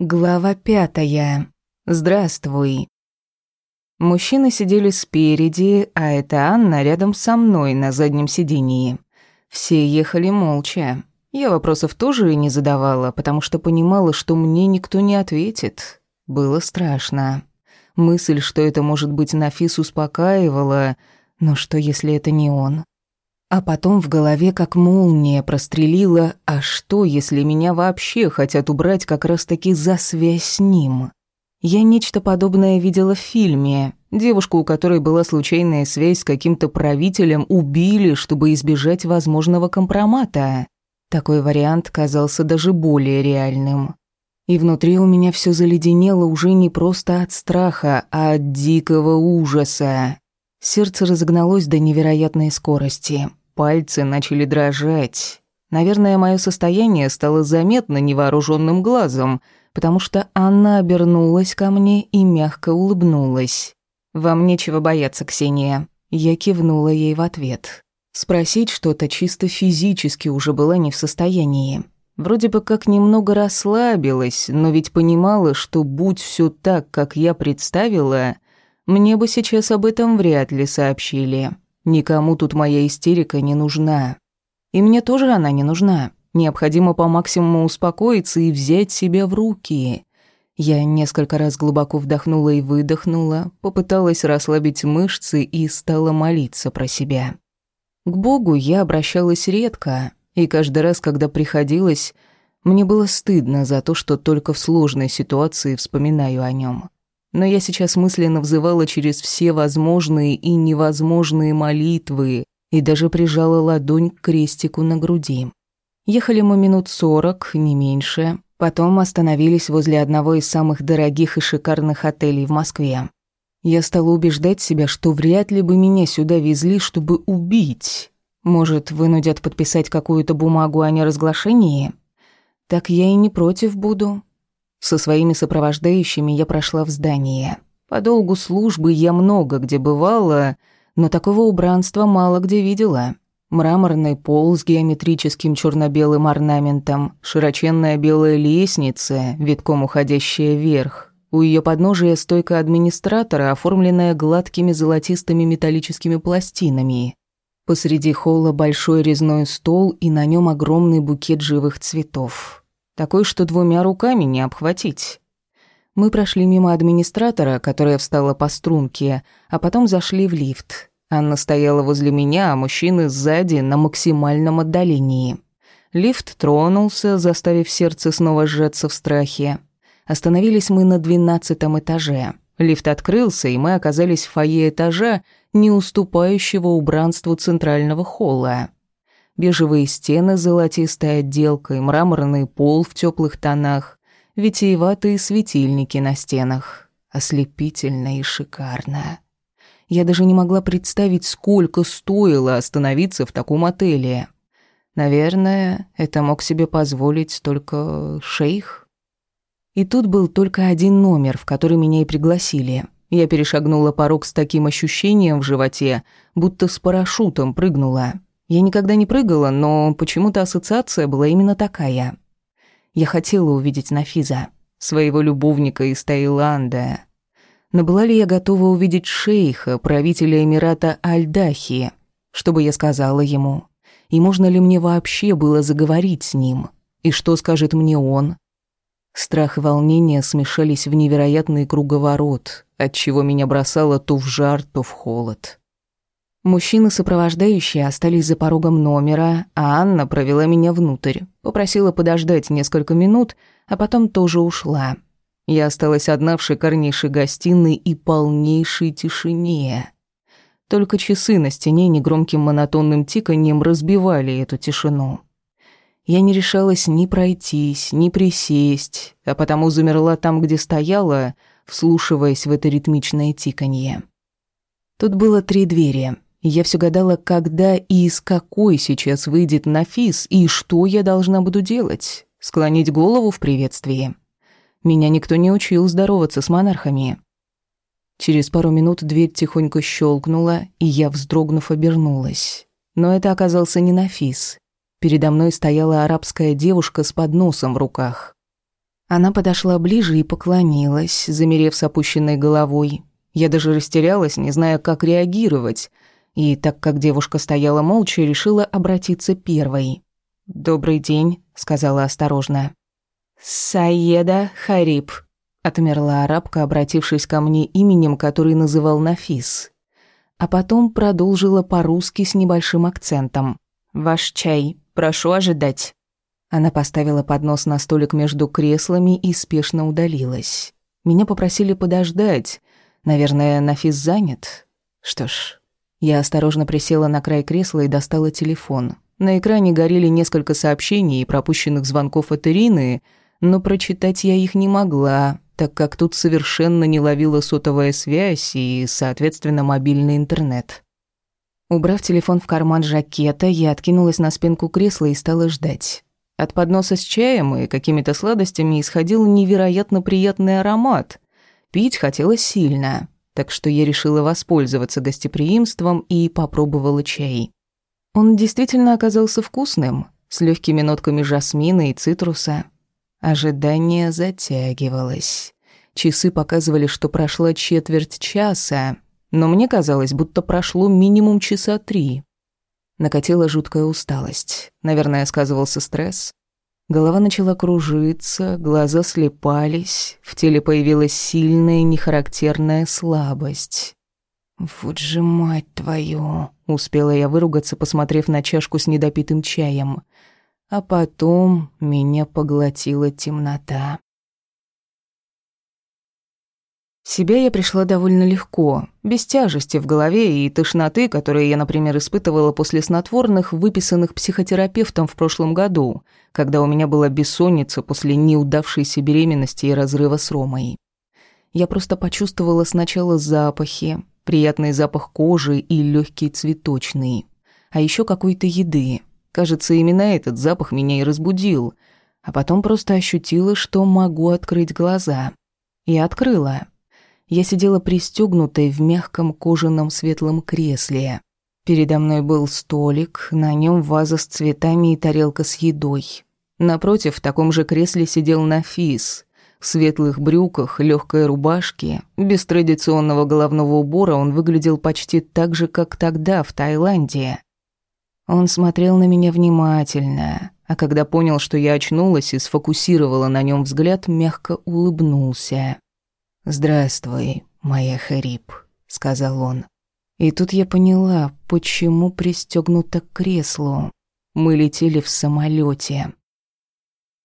Глава пятая. Здравствуй. Мужчины сидели спереди, а это Анна рядом со мной на заднем сидении. Все ехали молча. Я вопросов тоже не задавала, потому что понимала, что мне никто не ответит. Было страшно. Мысль, что это может быть Нафис, успокаивала, но что если это не он? А потом в голове как молния прострелила, а что, если меня вообще хотят убрать как раз-таки за связь с ним? Я нечто подобное видела в фильме. Девушку, у которой была случайная связь с каким-то правителем, убили, чтобы избежать возможного компромата. Такой вариант казался даже более реальным. И внутри у меня все заледенело уже не просто от страха, а от дикого ужаса. Сердце разогналось до невероятной скорости. Пальцы начали дрожать. Наверное, мое состояние стало заметно невооруженным глазом, потому что она обернулась ко мне и мягко улыбнулась. «Вам нечего бояться, Ксения». Я кивнула ей в ответ. Спросить что-то чисто физически уже была не в состоянии. Вроде бы как немного расслабилась, но ведь понимала, что будь все так, как я представила, мне бы сейчас об этом вряд ли сообщили. Никому тут моя истерика не нужна. И мне тоже она не нужна. Необходимо по максимуму успокоиться и взять себя в руки. Я несколько раз глубоко вдохнула и выдохнула, попыталась расслабить мышцы и стала молиться про себя. К Богу я обращалась редко, и каждый раз, когда приходилось, мне было стыдно за то, что только в сложной ситуации вспоминаю о нем но я сейчас мысленно взывала через все возможные и невозможные молитвы и даже прижала ладонь к крестику на груди. Ехали мы минут сорок, не меньше, потом остановились возле одного из самых дорогих и шикарных отелей в Москве. Я стала убеждать себя, что вряд ли бы меня сюда везли, чтобы убить. Может, вынудят подписать какую-то бумагу о неразглашении? Так я и не против буду. Со своими сопровождающими я прошла в здание. По долгу службы я много где бывала, но такого убранства мало где видела. Мраморный пол с геометрическим черно-белым орнаментом, широченная белая лестница, витком уходящая вверх. У ее подножия стойка администратора, оформленная гладкими золотистыми металлическими пластинами. Посреди холла большой резной стол и на нем огромный букет живых цветов. Такой, что двумя руками не обхватить. Мы прошли мимо администратора, которая встала по струнке, а потом зашли в лифт. Анна стояла возле меня, а мужчины сзади на максимальном отдалении. Лифт тронулся, заставив сердце снова сжаться в страхе. Остановились мы на двенадцатом этаже. Лифт открылся, и мы оказались в фойе этажа, не уступающего убранству центрального холла бежевые стены с золотистой отделкой, мраморный пол в теплых тонах, витиеватые светильники на стенах. Ослепительно и шикарно. Я даже не могла представить, сколько стоило остановиться в таком отеле. Наверное, это мог себе позволить только шейх. И тут был только один номер, в который меня и пригласили. Я перешагнула порог с таким ощущением в животе, будто с парашютом прыгнула. Я никогда не прыгала, но почему-то ассоциация была именно такая. Я хотела увидеть Нафиза, своего любовника из Таиланда. Но была ли я готова увидеть шейха, правителя Эмирата Аль-Дахи? Что бы я сказала ему? И можно ли мне вообще было заговорить с ним? И что скажет мне он? Страх и волнение смешались в невероятный круговорот, отчего меня бросало то в жар, то в холод. Мужчины-сопровождающие остались за порогом номера, а Анна провела меня внутрь, попросила подождать несколько минут, а потом тоже ушла. Я осталась одна в шикарнейшей гостиной и полнейшей тишине. Только часы на стене негромким монотонным тиканьем разбивали эту тишину. Я не решалась ни пройтись, ни присесть, а потому замерла там, где стояла, вслушиваясь в это ритмичное тиканье. Тут было три двери — я все гадала, когда и из какой сейчас выйдет Нафис, и что я должна буду делать. Склонить голову в приветствии. Меня никто не учил здороваться с монархами. Через пару минут дверь тихонько щелкнула, и я, вздрогнув, обернулась. Но это оказался не Нафис. Передо мной стояла арабская девушка с подносом в руках. Она подошла ближе и поклонилась, замерев с опущенной головой. Я даже растерялась, не зная, как реагировать. И так как девушка стояла молча, решила обратиться первой. «Добрый день», — сказала осторожно. «Саеда Хариб», — отмерла арабка, обратившись ко мне именем, который называл Нафис. А потом продолжила по-русски с небольшим акцентом. «Ваш чай. Прошу ожидать». Она поставила поднос на столик между креслами и спешно удалилась. Меня попросили подождать. Наверное, Нафис занят. Что ж, я осторожно присела на край кресла и достала телефон. На экране горели несколько сообщений и пропущенных звонков от Ирины, но прочитать я их не могла, так как тут совершенно не ловила сотовая связь и, соответственно, мобильный интернет. Убрав телефон в карман жакета, я откинулась на спинку кресла и стала ждать. От подноса с чаем и какими-то сладостями исходил невероятно приятный аромат. Пить хотелось сильно, так что я решила воспользоваться гостеприимством и попробовала чай. Он действительно оказался вкусным, с легкими нотками жасмина и цитруса. Ожидание затягивалось. Часы показывали, что прошла четверть часа, но мне казалось, будто прошло минимум часа три. Накатила жуткая усталость. Наверное, сказывался стресс. Голова начала кружиться, глаза слепались, в теле появилась сильная нехарактерная слабость. «Вот же мать твою!» — успела я выругаться, посмотрев на чашку с недопитым чаем. А потом меня поглотила темнота. Себя я пришла довольно легко, без тяжести в голове и тошноты, которые я, например, испытывала после снотворных, выписанных психотерапевтом в прошлом году, когда у меня была бессонница после неудавшейся беременности и разрыва с Ромой. Я просто почувствовала сначала запахи, приятный запах кожи и легкий цветочный, а еще какой-то еды. Кажется, именно этот запах меня и разбудил, а потом просто ощутила, что могу открыть глаза. И открыла. Я сидела пристегнутой в мягком кожаном светлом кресле. Передо мной был столик, на нем ваза с цветами и тарелка с едой. Напротив, в таком же кресле сидел Нафис. В светлых брюках, легкой рубашке, без традиционного головного убора он выглядел почти так же, как тогда, в Таиланде. Он смотрел на меня внимательно, а когда понял, что я очнулась и сфокусировала на нем взгляд, мягко улыбнулся. «Здравствуй, моя Хариб», — сказал он. И тут я поняла, почему пристегнута к креслу. Мы летели в самолете.